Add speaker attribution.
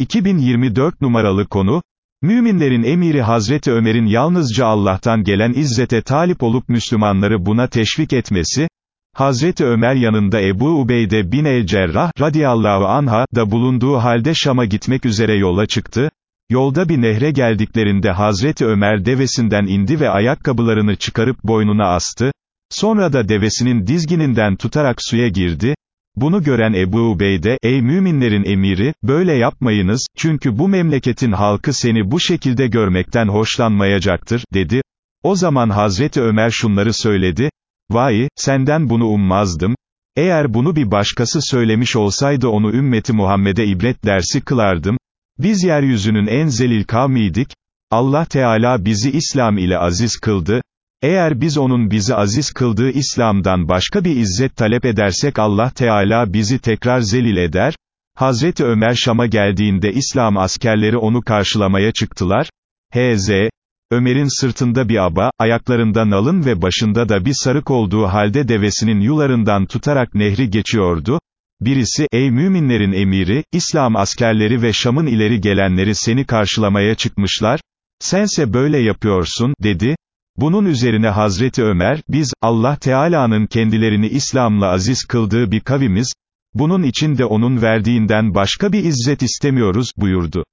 Speaker 1: 2024 numaralı konu, Müminlerin emiri Hazreti Ömer'in yalnızca Allah'tan gelen izzete talip olup Müslümanları buna teşvik etmesi, Hazreti Ömer yanında Ebu Ubeyde bin el-Cerrah, radiyallahu anha, da bulunduğu halde Şam'a gitmek üzere yola çıktı, yolda bir nehre geldiklerinde Hazreti Ömer devesinden indi ve ayakkabılarını çıkarıp boynuna astı, sonra da devesinin dizgininden tutarak suya girdi, bunu gören Ebu Ubeyde, ey müminlerin emiri, böyle yapmayınız, çünkü bu memleketin halkı seni bu şekilde görmekten hoşlanmayacaktır, dedi. O zaman Hazreti Ömer şunları söyledi, vay, senden bunu ummazdım, eğer bunu bir başkası söylemiş olsaydı onu ümmeti Muhammed'e ibret dersi kılardım, biz yeryüzünün en zelil kavmiydik, Allah Teala bizi İslam ile aziz kıldı, eğer biz onun bizi aziz kıldığı İslam'dan başka bir izzet talep edersek Allah Teala bizi tekrar zelil eder, Hazreti Ömer Şam'a geldiğinde İslam askerleri onu karşılamaya çıktılar, H.Z. Ömer'in sırtında bir aba, ayaklarında nalın ve başında da bir sarık olduğu halde devesinin yularından tutarak nehri geçiyordu, birisi, ey müminlerin emiri, İslam askerleri ve Şam'ın ileri gelenleri seni karşılamaya çıkmışlar, sense böyle yapıyorsun, dedi, bunun üzerine Hazreti Ömer, biz, Allah Teala'nın kendilerini İslam'la aziz kıldığı bir kavimiz, bunun için de onun verdiğinden başka bir izzet istemiyoruz, buyurdu.